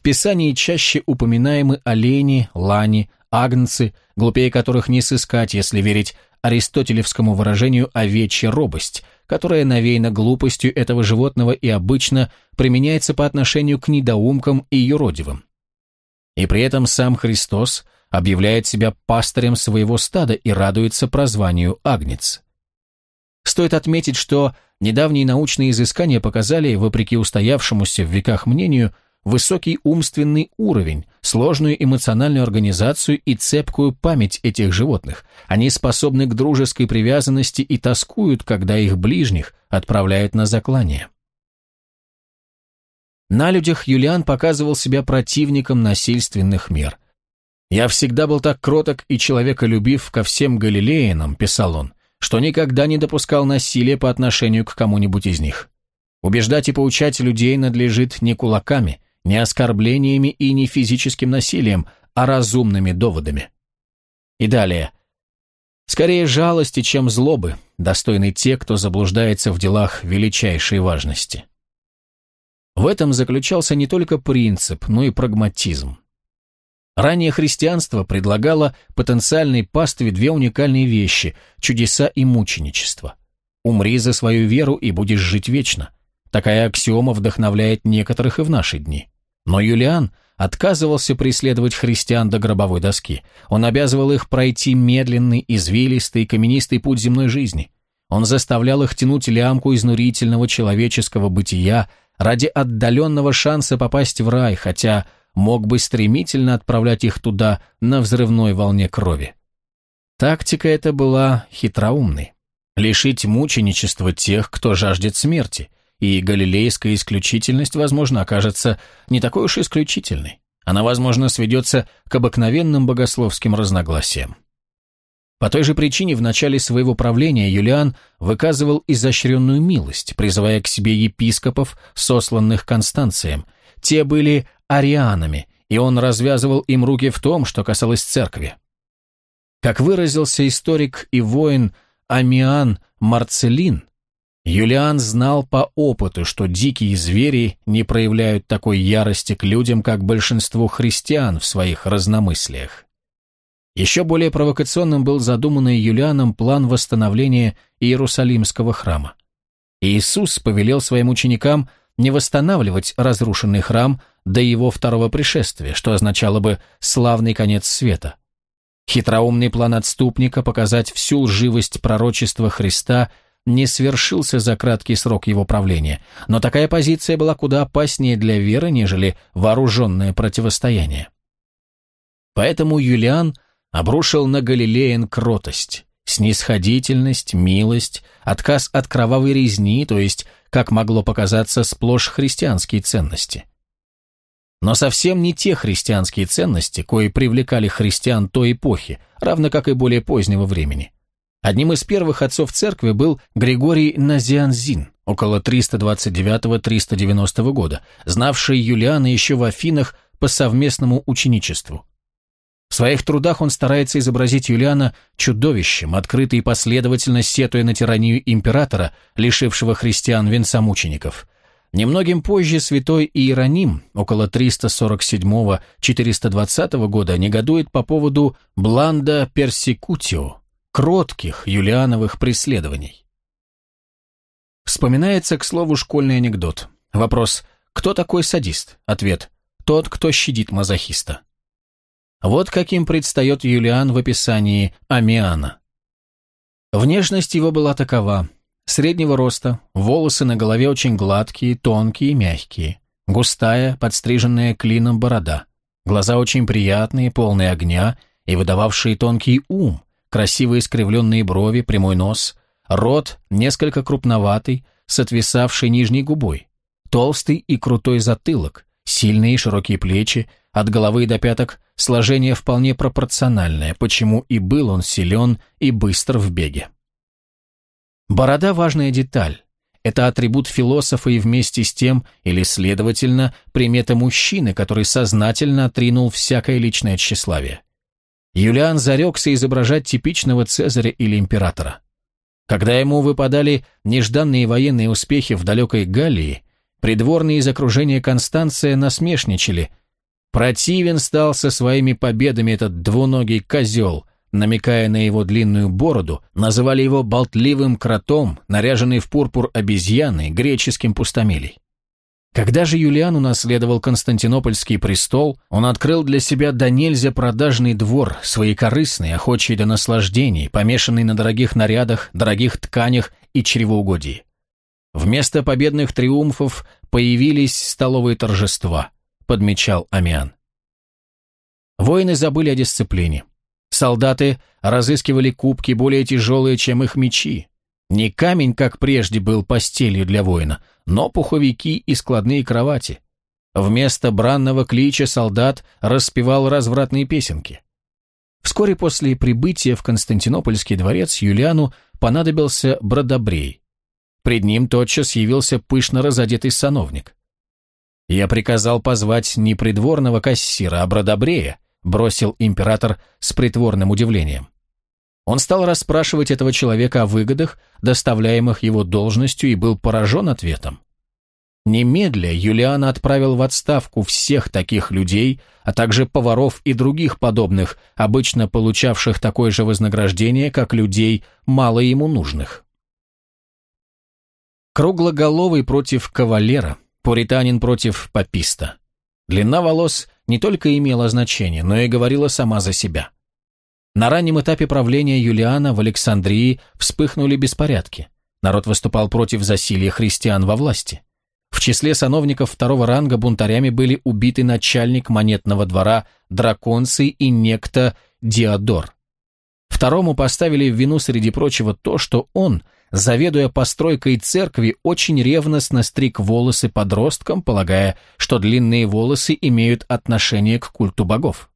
В Писании чаще упоминаемы олени, лани, агнцы, глупее которых не сыскать, если верить аристотелевскому выражению «овечья робость», которая навеяна глупостью этого животного и обычно применяется по отношению к недоумкам и юродивым. И при этом сам Христос объявляет себя пастырем своего стада и радуется прозванию «агнец». Стоит отметить, что недавние научные изыскания показали, вопреки устоявшемуся в веках мнению, высокий умственный уровень, сложную эмоциональную организацию и цепкую память этих животных. Они способны к дружеской привязанности и тоскуют, когда их ближних отправляют на заклание. На людях Юлиан показывал себя противником насильственных мер. «Я всегда был так кроток и человеколюбив ко всем галилеянам», – писал он, – «что никогда не допускал насилия по отношению к кому-нибудь из них. Убеждать и поучать людей надлежит не кулаками, не оскорблениями и не физическим насилием, а разумными доводами. И далее. Скорее жалости, чем злобы, достойны те, кто заблуждается в делах величайшей важности. В этом заключался не только принцип, но и прагматизм. Ранее христианство предлагало потенциальной пастве две уникальные вещи – чудеса и мученичество. «Умри за свою веру и будешь жить вечно», Такая аксиома вдохновляет некоторых и в наши дни. Но Юлиан отказывался преследовать христиан до гробовой доски. Он обязывал их пройти медленный, извилистый, каменистый путь земной жизни. Он заставлял их тянуть лямку изнурительного человеческого бытия ради отдаленного шанса попасть в рай, хотя мог бы стремительно отправлять их туда на взрывной волне крови. Тактика эта была хитроумной. Лишить мученичества тех, кто жаждет смерти – и галилейская исключительность, возможно, окажется не такой уж исключительной. Она, возможно, сведется к обыкновенным богословским разногласиям. По той же причине в начале своего правления Юлиан выказывал изощренную милость, призывая к себе епископов, сосланных Констанцием. Те были арианами, и он развязывал им руки в том, что касалось церкви. Как выразился историк и воин Амиан Марцелин, Юлиан знал по опыту, что дикие звери не проявляют такой ярости к людям, как большинство христиан в своих разномыслиях. Еще более провокационным был задуманный Юлианом план восстановления Иерусалимского храма. Иисус повелел своим ученикам не восстанавливать разрушенный храм до его второго пришествия, что означало бы славный конец света. Хитроумный план отступника показать всю лживость пророчества Христа – не свершился за краткий срок его правления, но такая позиция была куда опаснее для веры, нежели вооруженное противостояние. Поэтому Юлиан обрушил на Галилеян кротость, снисходительность, милость, отказ от кровавой резни, то есть, как могло показаться, сплошь христианские ценности. Но совсем не те христианские ценности, кои привлекали христиан той эпохи, равно как и более позднего времени – Одним из первых отцов церкви был Григорий Назианзин, около 329-390 года, знавший Юлиана еще в Афинах по совместному ученичеству. В своих трудах он старается изобразить Юлиана чудовищем, открыто и последовательно сетуя на тиранию императора, лишившего христиан венца мучеников. Немногим позже святой Иероним, около 347-420 года, негодует по поводу «бланда персекутио», кротких юлиановых преследований. Вспоминается, к слову, школьный анекдот. Вопрос «Кто такой садист?» Ответ «Тот, кто щадит мазохиста». Вот каким предстает Юлиан в описании Амиана. Внешность его была такова. Среднего роста, волосы на голове очень гладкие, тонкие и мягкие, густая, подстриженная клином борода, глаза очень приятные, полные огня и выдававшие тонкий ум, красиво искривленные брови, прямой нос, рот несколько крупноватый, с отвисавшей нижней губой, толстый и крутой затылок, сильные широкие плечи, от головы до пяток сложение вполне пропорциональное, почему и был он силен и быстр в беге. Борода – важная деталь. Это атрибут философа и вместе с тем, или, следовательно, примета мужчины, который сознательно отринул всякое личное тщеславие. Юлиан зарекся изображать типичного цезаря или императора. Когда ему выпадали нежданные военные успехи в далекой Галлии, придворные из окружения Констанция насмешничали, Противен стал со своими победами этот двуногий козел, намекая на его длинную бороду, называли его болтливым кротом, наряженный в пурпур обезьяны, греческим пустомелей. Когда же Юлиан унаследовал Константинопольский престол, он открыл для себя до нельзя продажный двор, своекорыстный, охочий до наслаждений, помешанный на дорогих нарядах, дорогих тканях и чревоугодии. Вместо победных триумфов появились столовые торжества, подмечал Амиан. Воины забыли о дисциплине. Солдаты разыскивали кубки более тяжелые, чем их мечи. Не камень, как прежде, был постелью для воина, но пуховики и складные кровати. Вместо бранного клича солдат распевал развратные песенки. Вскоре после прибытия в Константинопольский дворец Юлиану понадобился бродобрей. Пред ним тотчас явился пышно разодетый сановник. «Я приказал позвать не придворного кассира, а бродобрея», бросил император с притворным удивлением. Он стал расспрашивать этого человека о выгодах, доставляемых его должностью, и был поражен ответом. Немедля Юлиана отправил в отставку всех таких людей, а также поваров и других подобных, обычно получавших такое же вознаграждение, как людей, мало ему нужных. Круглоголовый против кавалера, пуританин против паписта. Длина волос не только имела значение, но и говорила сама за себя. На раннем этапе правления Юлиана в Александрии вспыхнули беспорядки. Народ выступал против засилья христиан во власти. В числе сановников второго ранга бунтарями были убиты начальник монетного двора Драконций и некто Диодор. Второму поставили в вину среди прочего то, что он, заведуя постройкой церкви, очень ревностно стриг волосы подросткам, полагая, что длинные волосы имеют отношение к культу богов.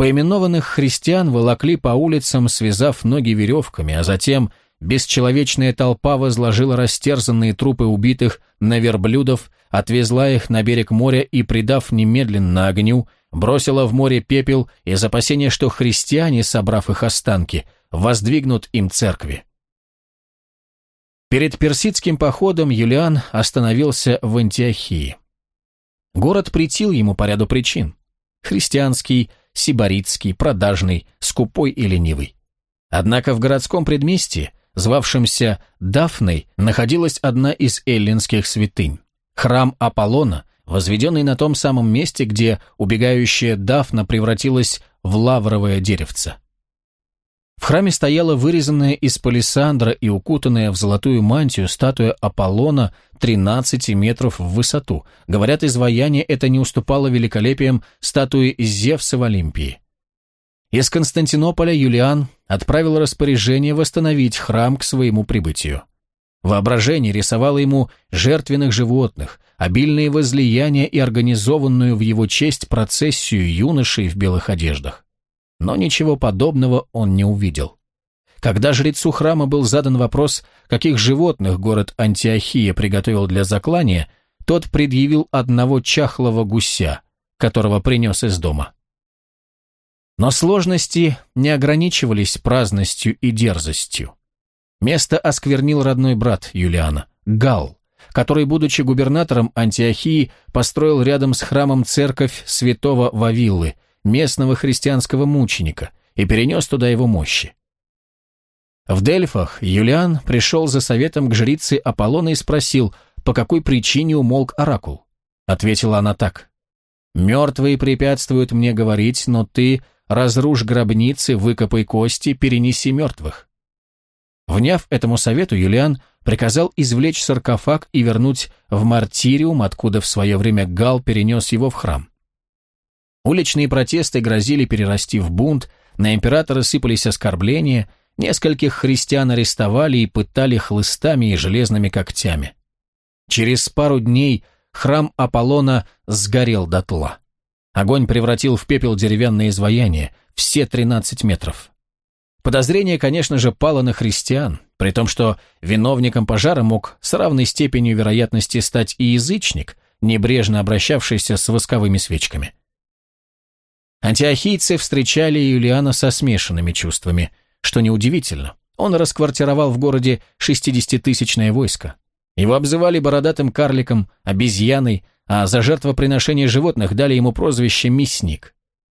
Поименованных христиан волокли по улицам, связав ноги веревками, а затем бесчеловечная толпа возложила растерзанные трупы убитых на верблюдов, отвезла их на берег моря и, придав немедленно огню, бросила в море пепел из опасения, что христиане, собрав их останки, воздвигнут им церкви. Перед персидским походом Юлиан остановился в Антиохии. Город притил ему по ряду причин. Христианский, сибаритский, продажный, скупой и ленивый. Однако в городском предместье, звавшемся Дафной, находилась одна из эллинских святынь – храм Аполлона, возведенный на том самом месте, где убегающая Дафна превратилась в лавровое деревце. Храме стояла вырезанная из палисандра и укутанная в золотую мантию статуя Аполлона 13 метров в высоту. Говорят, изваяние это не уступало великолепием статуи Зевса в Олимпии. Из Константинополя Юлиан отправил распоряжение восстановить храм к своему прибытию. Воображение рисовало ему жертвенных животных, обильные возлияния и организованную в его честь процессию юношей в белых одеждах но ничего подобного он не увидел. Когда жрецу храма был задан вопрос, каких животных город Антиохия приготовил для заклания, тот предъявил одного чахлого гуся, которого принес из дома. Но сложности не ограничивались праздностью и дерзостью. Место осквернил родной брат Юлиана, Гал, который, будучи губернатором Антиохии, построил рядом с храмом церковь святого Вавиллы – местного христианского мученика, и перенес туда его мощи. В Дельфах Юлиан пришел за советом к жрице Аполлона и спросил, по какой причине умолк оракул. Ответила она так. «Мертвые препятствуют мне говорить, но ты разрушь гробницы, выкопай кости, перенеси мертвых». Вняв этому совету, Юлиан приказал извлечь саркофаг и вернуть в мартириум, откуда в свое время Гал перенес его в храм. Уличные протесты грозили перерасти в бунт, на императора сыпались оскорбления, нескольких христиан арестовали и пытали хлыстами и железными когтями. Через пару дней храм Аполлона сгорел дотла. Огонь превратил в пепел деревянное изваяние, все 13 метров. Подозрение, конечно же, пало на христиан, при том, что виновником пожара мог с равной степенью вероятности стать и язычник, небрежно обращавшийся с восковыми свечками. Антиохийцы встречали Юлиана со смешанными чувствами, что неудивительно. Он расквартировал в городе 60-тысячное войско. Его обзывали бородатым карликом, обезьяной, а за жертвоприношение животных дали ему прозвище «мясник».